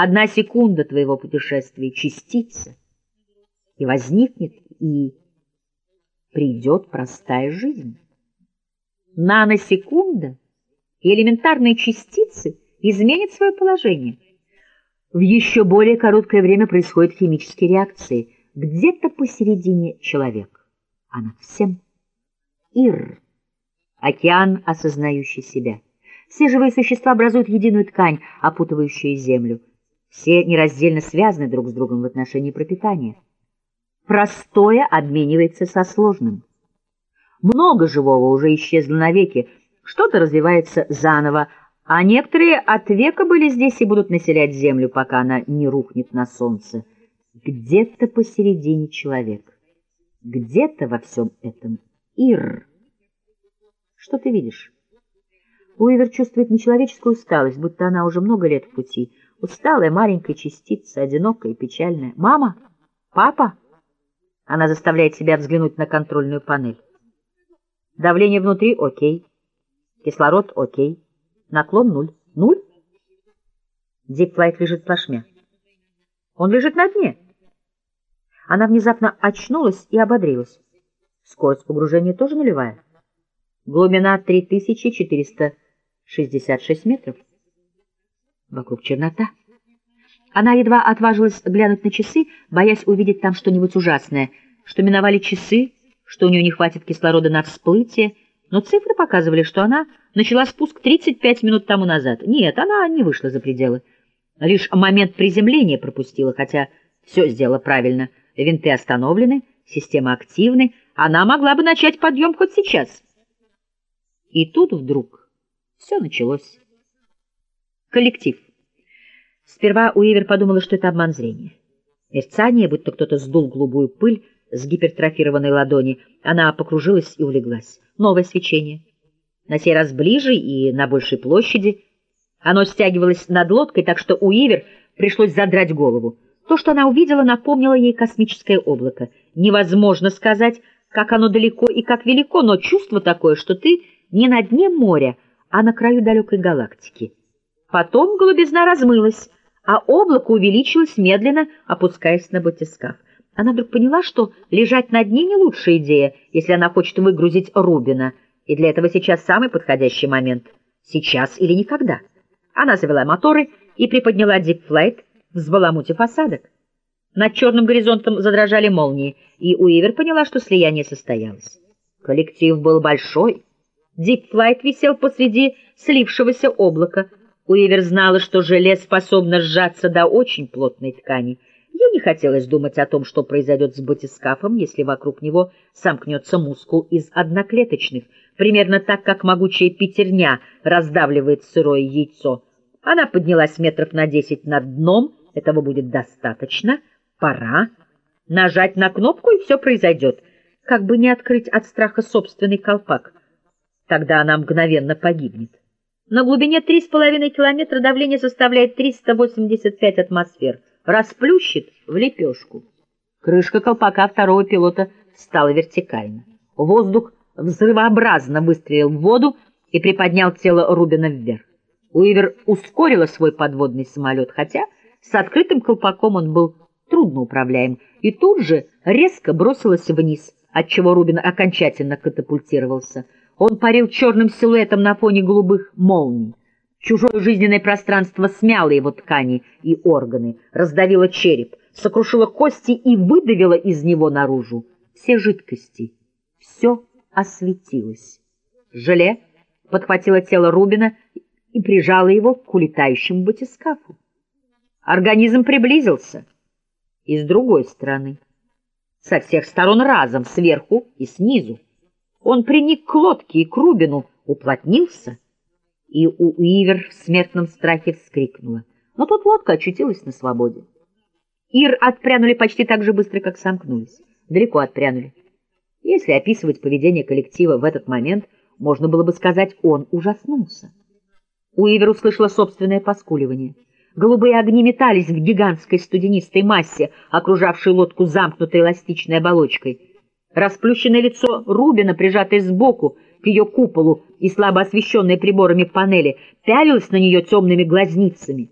Одна секунда твоего путешествия — частица, и возникнет, и придет простая жизнь. Наносекунда и элементарные частицы изменят свое положение. В еще более короткое время происходят химические реакции. Где-то посередине человек, а над всем Ир, океан, осознающий себя. Все живые существа образуют единую ткань, опутывающую землю. Все нераздельно связаны друг с другом в отношении пропитания. Простое обменивается со сложным. Много живого уже исчезло навеки, что-то развивается заново, а некоторые от века были здесь и будут населять землю, пока она не рухнет на солнце. Где-то посередине человек, где-то во всем этом Ир. Что ты видишь? Уивер чувствует нечеловеческую усталость, будто она уже много лет в пути. Усталая маленькая частица, одинокая и печальная. «Мама? Папа?» Она заставляет себя взглянуть на контрольную панель. Давление внутри — окей. Кислород — окей. Наклон — нуль. Нуль? Дипфлайт лежит плашмя. Он лежит на дне. Она внезапно очнулась и ободрилась. Скорость погружения тоже нулевая. Глубина 3466 метров. Вокруг чернота. Она едва отважилась глянуть на часы, боясь увидеть там что-нибудь ужасное, что миновали часы, что у нее не хватит кислорода на всплытие, но цифры показывали, что она начала спуск 35 минут тому назад. Нет, она не вышла за пределы. Лишь момент приземления пропустила, хотя все сделала правильно. Винты остановлены, система активны, она могла бы начать подъем хоть сейчас. И тут вдруг все началось. Коллектив. Сперва Уивер подумала, что это обман зрения. Мерцание, будто кто-то сдул голубую пыль с гипертрофированной ладони, она покружилась и улеглась. Новое свечение. На сей раз ближе и на большей площади. Оно стягивалось над лодкой, так что Уивер пришлось задрать голову. То, что она увидела, напомнило ей космическое облако. Невозможно сказать, как оно далеко и как велико, но чувство такое, что ты не на дне моря, а на краю далекой галактики. Потом голубизна размылась, а облако увеличилось медленно, опускаясь на батискаф. Она вдруг поняла, что лежать на дне не лучшая идея, если она хочет выгрузить Рубина, и для этого сейчас самый подходящий момент. Сейчас или никогда. Она завела моторы и приподняла дипфлайт, взбаламутив осадок. Над черным горизонтом задрожали молнии, и Уивер поняла, что слияние состоялось. Коллектив был большой. Дипфлайт висел посреди слившегося облака, Уивер знала, что желе способно сжаться до очень плотной ткани. Ей не хотелось думать о том, что произойдет с батискафом, если вокруг него сомкнется мускул из одноклеточных, примерно так, как могучая пятерня раздавливает сырое яйцо. Она поднялась метров на десять над дном, этого будет достаточно, пора. Нажать на кнопку, и все произойдет, как бы не открыть от страха собственный колпак. Тогда она мгновенно погибнет. На глубине 3,5 километра давление составляет 385 атмосфер. Расплющит в лепешку. Крышка колпака второго пилота стала вертикально. Воздух взрывообразно выстрелил в воду и приподнял тело Рубина вверх. Уивер ускорила свой подводный самолет, хотя с открытым колпаком он был трудно управляем, и тут же резко бросилась вниз, отчего Рубин окончательно катапультировался — он парил черным силуэтом на фоне голубых молний. Чужое жизненное пространство смяло его ткани и органы, раздавило череп, сокрушило кости и выдавило из него наружу все жидкости. Все осветилось. Желе подхватило тело Рубина и прижало его к улетающему батискафу. Организм приблизился. И с другой стороны. Со всех сторон разом, сверху и снизу. Он приник к лодке и к Рубину, уплотнился, и у Уивер в смертном страхе вскрикнула. Но тут лодка очутилась на свободе. Ир отпрянули почти так же быстро, как сомкнулись. Далеко отпрянули. Если описывать поведение коллектива в этот момент, можно было бы сказать, он ужаснулся. Уивер услышала собственное поскуливание. Голубые огни метались в гигантской студенистой массе, окружавшей лодку замкнутой эластичной оболочкой — Расплющенное лицо Рубина, прижатое сбоку к ее куполу и слабо освещенное приборами панели, пялилось на нее темными глазницами.